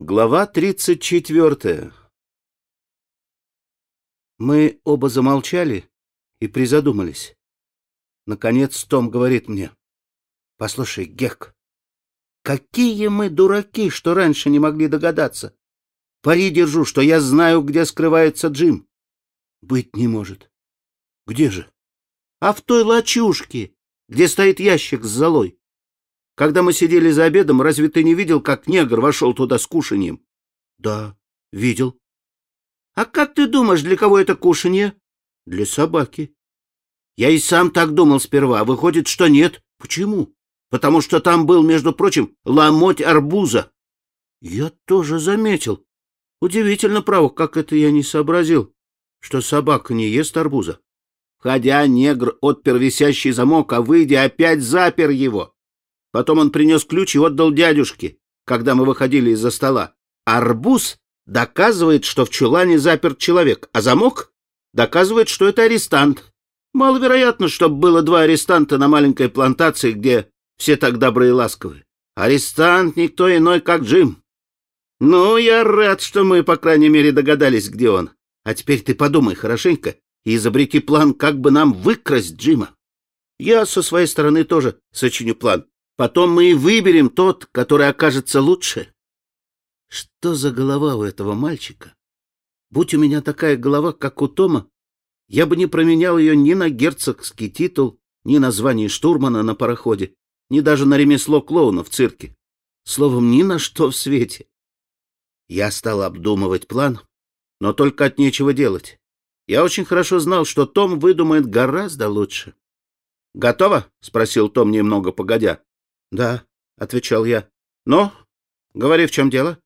Глава тридцать четвертая Мы оба замолчали и призадумались. Наконец Том говорит мне. — Послушай, Гек, какие мы дураки, что раньше не могли догадаться. Пари держу, что я знаю, где скрывается Джим. — Быть не может. — Где же? — А в той лачушке, где стоит ящик с золой. Когда мы сидели за обедом, разве ты не видел, как негр вошел туда с кушаньем? — Да, видел. — А как ты думаешь, для кого это кушанье? — Для собаки. Я и сам так думал сперва. Выходит, что нет. Почему? Потому что там был, между прочим, ломоть арбуза. Я тоже заметил. Удивительно, право, как это я не сообразил, что собака не ест арбуза. Входя, негр отпер висящий замок, а выйдя, опять запер его. Потом он принес ключ и отдал дядюшке, когда мы выходили из-за стола. Арбуз доказывает, что в чулане заперт человек, а замок доказывает, что это арестант. Маловероятно, чтобы было два арестанта на маленькой плантации, где все так добры и ласковы. Арестант никто иной, как Джим. Ну, я рад, что мы, по крайней мере, догадались, где он. А теперь ты подумай хорошенько и изобрети план, как бы нам выкрасть Джима. Я со своей стороны тоже сочиню план. Потом мы и выберем тот, который окажется лучше. Что за голова у этого мальчика? Будь у меня такая голова, как у Тома, я бы не променял ее ни на герцогский титул, ни на звание штурмана на пароходе, ни даже на ремесло клоуна в цирке. Словом, ни на что в свете. Я стал обдумывать план, но только от нечего делать. Я очень хорошо знал, что Том выдумает гораздо лучше. «Готово?» — спросил Том немного погодя. Да, отвечал я. Но, говори, в чем дело?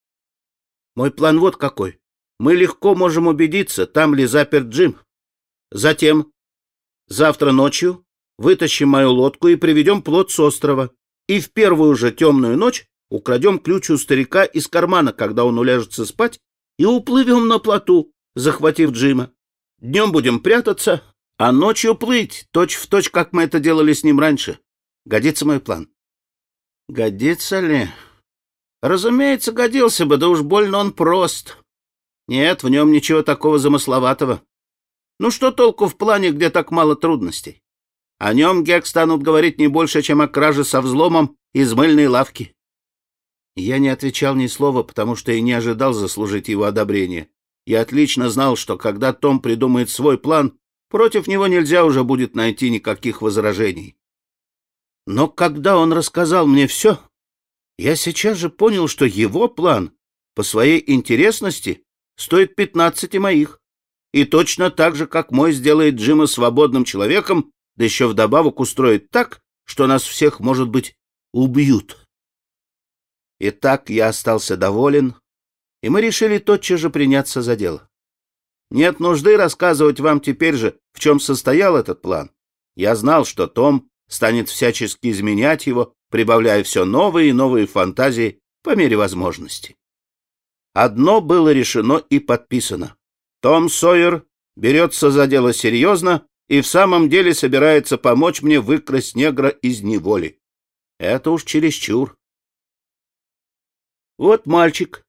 Мой план вот какой. Мы легко можем убедиться, там ли заперт Джим. Затем, завтра ночью вытащим мою лодку и приведем плот с острова. И в первую же темную ночь украдем ключ у старика из кармана, когда он уляжется спать, и уплывем на плоту, захватив Джима. Днем будем прятаться, а ночью плыть, точь в точь, как мы это делали с ним раньше. Годится мой план. Годится ли? Разумеется, годился бы, да уж больно он прост. Нет, в нем ничего такого замысловатого. Ну что толку в плане, где так мало трудностей? О нем Гек станут говорить не больше, чем о краже со взломом из мыльной лавки. Я не отвечал ни слова, потому что и не ожидал заслужить его одобрение. Я отлично знал, что когда Том придумает свой план, против него нельзя уже будет найти никаких возражений. Но когда он рассказал мне все, я сейчас же понял, что его план по своей интересности стоит пятнадцати моих. И точно так же, как мой сделает Джима свободным человеком, да еще вдобавок устроит так, что нас всех, может быть, убьют. Итак, я остался доволен, и мы решили тотчас же приняться за дело. Нет нужды рассказывать вам теперь же, в чем состоял этот план. Я знал, что Том станет всячески изменять его, прибавляя все новые и новые фантазии по мере возможности. Одно было решено и подписано. Том Сойер берется за дело серьезно и в самом деле собирается помочь мне выкрасть негра из неволи. Это уж чересчур. Вот мальчик,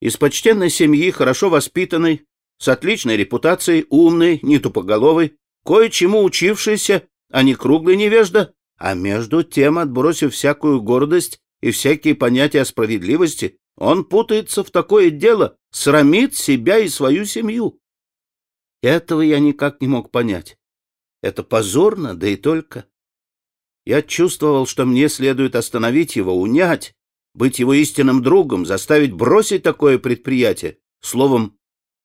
из почтенной семьи, хорошо воспитанный, с отличной репутацией, умный, не тупоголовый, кое-чему учившийся а не круглый невежда, а между тем, отбросив всякую гордость и всякие понятия о справедливости, он путается в такое дело, срамит себя и свою семью. Этого я никак не мог понять. Это позорно, да и только. Я чувствовал, что мне следует остановить его, унять, быть его истинным другом, заставить бросить такое предприятие, словом,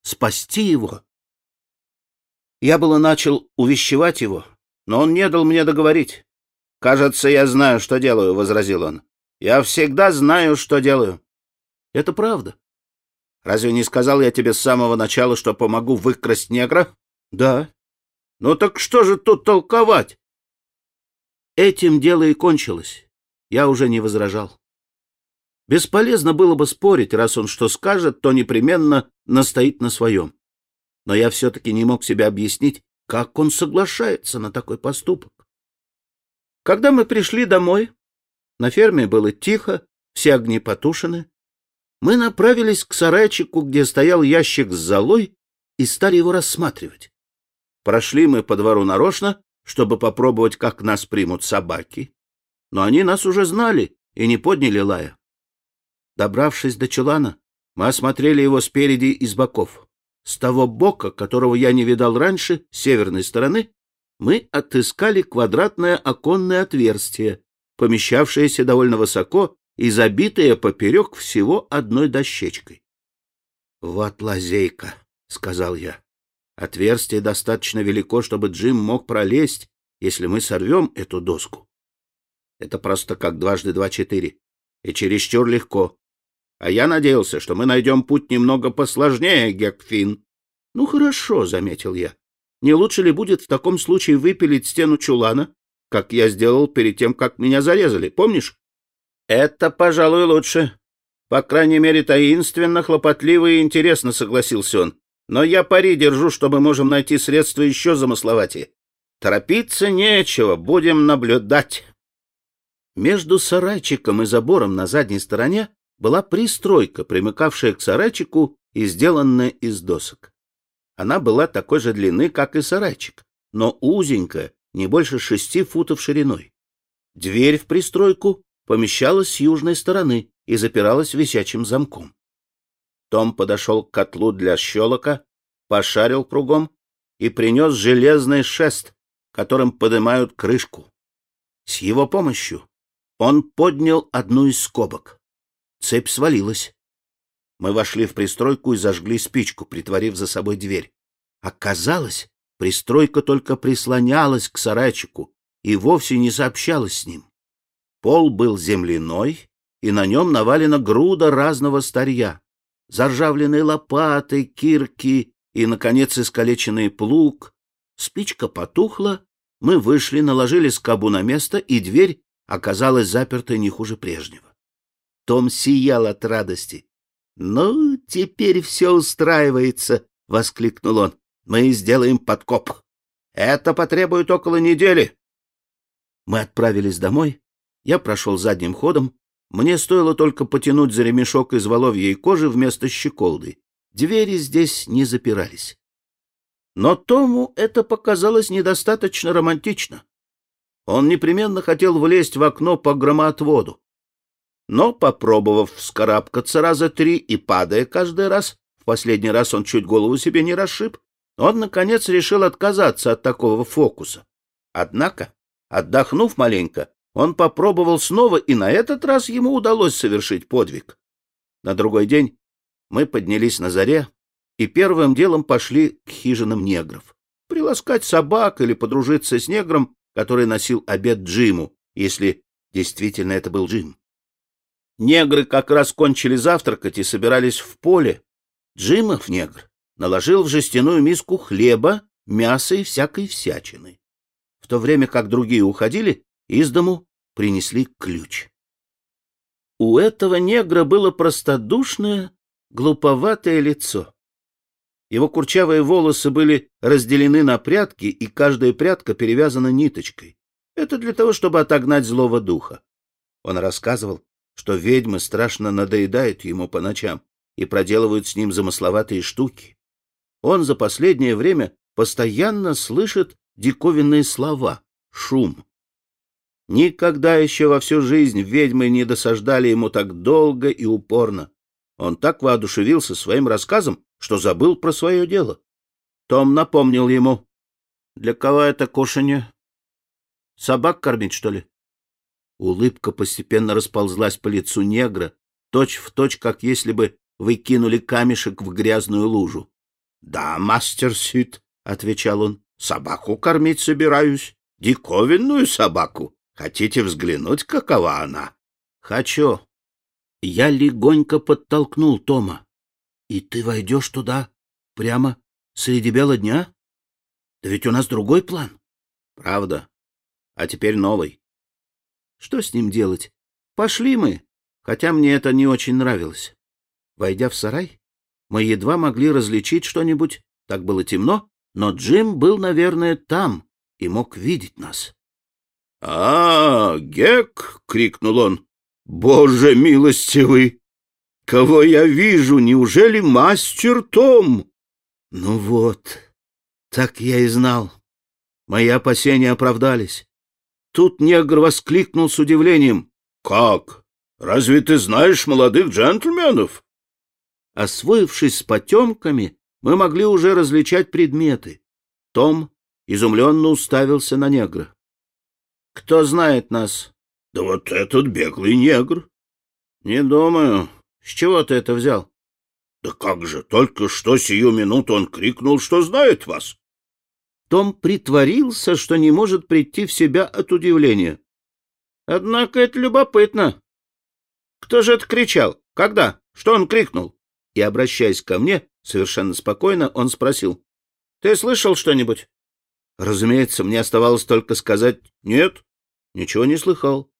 спасти его. Я было начал увещевать его, но он не дал мне договорить. «Кажется, я знаю, что делаю», — возразил он. «Я всегда знаю, что делаю». «Это правда». «Разве не сказал я тебе с самого начала, что помогу выкрасть негра?» «Да». «Ну так что же тут толковать?» Этим дело и кончилось. Я уже не возражал. Бесполезно было бы спорить, раз он что скажет, то непременно настоит на своем. Но я все-таки не мог себе объяснить, как он соглашается на такой поступок? Когда мы пришли домой, на ферме было тихо, все огни потушены. Мы направились к сарайчику, где стоял ящик с золой, и стали его рассматривать. Прошли мы по двору нарочно, чтобы попробовать, как нас примут собаки. Но они нас уже знали и не подняли лая. Добравшись до чулана, мы осмотрели его спереди и с боков. С того бока, которого я не видал раньше, северной стороны, мы отыскали квадратное оконное отверстие, помещавшееся довольно высоко и забитое поперек всего одной дощечкой. — Вот лазейка, — сказал я. Отверстие достаточно велико, чтобы Джим мог пролезть, если мы сорвем эту доску. Это просто как дважды два четыре. И чересчур легко. А я надеялся, что мы найдем путь немного посложнее, Гекфин. — Ну, хорошо, — заметил я. Не лучше ли будет в таком случае выпилить стену чулана, как я сделал перед тем, как меня зарезали, помнишь? Это, пожалуй, лучше. По крайней мере, таинственно, хлопотливо и интересно, согласился он. Но я пари держу, что мы можем найти средства еще замысловатее. Торопиться нечего, будем наблюдать. Между сарайчиком и забором на задней стороне была пристройка, примыкавшая к сарайчику и сделанная из досок. Она была такой же длины, как и сарайчик, но узенькая, не больше шести футов шириной. Дверь в пристройку помещалась с южной стороны и запиралась висячим замком. Том подошел к котлу для щелока, пошарил кругом и принес железный шест, которым поднимают крышку. С его помощью он поднял одну из скобок. Цепь свалилась. Мы вошли в пристройку и зажгли спичку, притворив за собой дверь. Оказалось, пристройка только прислонялась к сарайчику и вовсе не сообщалась с ним. Пол был земляной, и на нем навалена груда разного старья. Заржавленные лопаты, кирки и, наконец, искалеченный плуг. Спичка потухла, мы вышли, наложили скобу на место, и дверь оказалась запертой не хуже прежнего. Том сиял от радости. «Ну, теперь все устраивается!» — воскликнул он. «Мы сделаем подкоп. Это потребует около недели». Мы отправились домой. Я прошел задним ходом. Мне стоило только потянуть за ремешок из воловьей кожи вместо щеколды. Двери здесь не запирались. Но Тому это показалось недостаточно романтично. Он непременно хотел влезть в окно по громоотводу. Но, попробовав вскарабкаться раза три и падая каждый раз, в последний раз он чуть голову себе не расшиб, он, наконец, решил отказаться от такого фокуса. Однако, отдохнув маленько, он попробовал снова, и на этот раз ему удалось совершить подвиг. На другой день мы поднялись на заре и первым делом пошли к хижинам негров. Приласкать собак или подружиться с негром, который носил обед Джиму, если действительно это был Джим. Негры как раз кончили завтракать и собирались в поле. Джимов негр наложил в жестяную миску хлеба, мяса и всякой всячины. В то время как другие уходили, из дому принесли ключ. У этого негра было простодушное, глуповатое лицо. Его курчавые волосы были разделены на прядки, и каждая прядка перевязана ниточкой. Это для того, чтобы отогнать злого духа. Он рассказывал, что ведьмы страшно надоедают ему по ночам и проделывают с ним замысловатые штуки. Он за последнее время постоянно слышит диковинные слова, шум. Никогда еще во всю жизнь ведьмы не досаждали ему так долго и упорно. Он так воодушевился своим рассказом, что забыл про свое дело. Том напомнил ему. — Для кого это кушанье? Собак кормить, что ли? Улыбка постепенно расползлась по лицу негра, точь в точь, как если бы вы кинули камешек в грязную лужу. — Да, мастер Сид, — отвечал он, — собаку кормить собираюсь. Диковинную собаку. Хотите взглянуть, какова она? — Хочу. Я легонько подтолкнул Тома. — И ты войдешь туда прямо среди бела дня? Да ведь у нас другой план. — Правда. А теперь новый. Что с ним делать? Пошли мы, хотя мне это не очень нравилось. Войдя в сарай, мы едва могли различить что-нибудь, так было темно, но Джим был, наверное, там и мог видеть нас. — А, Гек! — крикнул он. — Боже милостивый! кого я вижу? Неужели мастер Том? Ну вот, так я и знал. Мои опасения оправдались. Тут негр воскликнул с удивлением. «Как? Разве ты знаешь молодых джентльменов?» Освоившись с потемками, мы могли уже различать предметы. Том изумленно уставился на негра. — Кто знает нас? — Да вот этот беглый негр. — Не думаю. С чего ты это взял? — Да как же, только что сию минуту он крикнул, что знает вас. Том притворился, что не может прийти в себя от удивления. — Однако это любопытно. Кто же это кричал? Когда? Что он крикнул? И, обращаясь ко мне, совершенно спокойно, он спросил. — Ты слышал что-нибудь? Разумеется, мне оставалось только сказать «нет». Ничего не слыхал.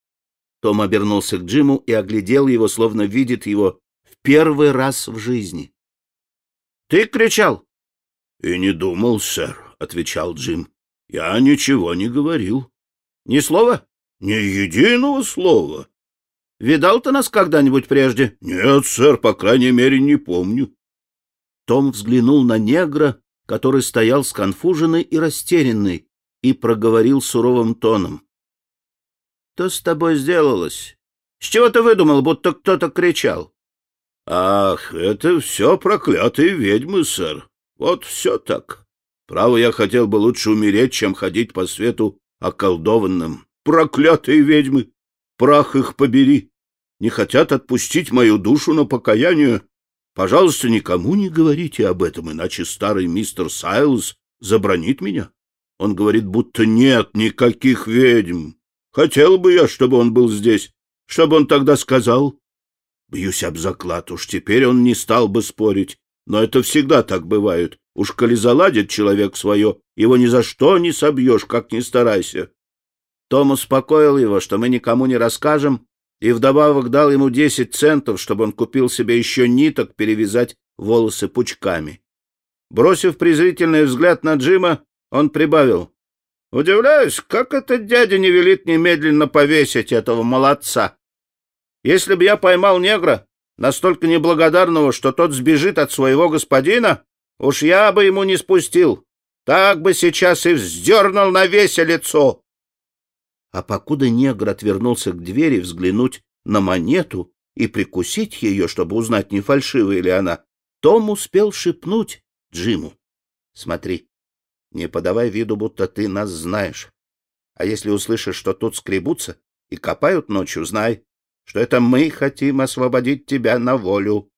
Том обернулся к Джиму и оглядел его, словно видит его в первый раз в жизни. — Ты кричал? — И не думал, сэр, — отвечал Джим. — Я ничего не говорил. — Ни слова? — Ни единого слова. — Видал ты нас когда-нибудь прежде? — Нет, сэр, по крайней мере, не помню. Том взглянул на негра, который стоял сконфуженный и растерянный, и проговорил суровым тоном. — Что с тобой сделалось? С чего ты выдумал, будто кто-то кричал? — Ах, это все проклятые ведьмы, сэр. Вот все так. Право, я хотел бы лучше умереть, чем ходить по свету околдованным. Проклятые ведьмы! Прах их побери! Не хотят отпустить мою душу на покаяние, Пожалуйста, никому не говорите об этом, иначе старый мистер Сайлз забронит меня. Он говорит, будто нет никаких ведьм. Хотел бы я, чтобы он был здесь, чтобы он тогда сказал. Бьюсь об заклад, уж теперь он не стал бы спорить. Но это всегда так бывает. Уж коли заладит человек свое, его ни за что не собьешь, как ни старайся. Том успокоил его, что мы никому не расскажем, и вдобавок дал ему десять центов, чтобы он купил себе еще ниток перевязать волосы пучками. Бросив презрительный взгляд на Джима, он прибавил. — Удивляюсь, как этот дядя не велит немедленно повесить этого молодца. Если бы я поймал негра, настолько неблагодарного, что тот сбежит от своего господина, уж я бы ему не спустил. Так бы сейчас и вздернул на весе лицо а покуда негр отвернулся к двери взглянуть на монету и прикусить ее, чтобы узнать, не фальшивая ли она, Том успел шепнуть Джиму. — Смотри, не подавай виду, будто ты нас знаешь. А если услышишь, что тут скребутся и копают ночью, знай, что это мы хотим освободить тебя на волю.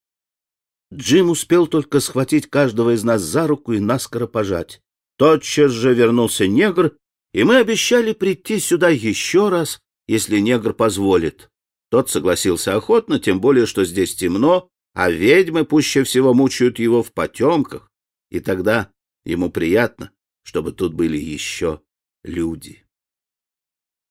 Джим успел только схватить каждого из нас за руку и наскоро пожать. Тотчас же вернулся негр и мы обещали прийти сюда еще раз, если негр позволит. Тот согласился охотно, тем более, что здесь темно, а ведьмы пуще всего мучают его в потемках, и тогда ему приятно, чтобы тут были еще люди.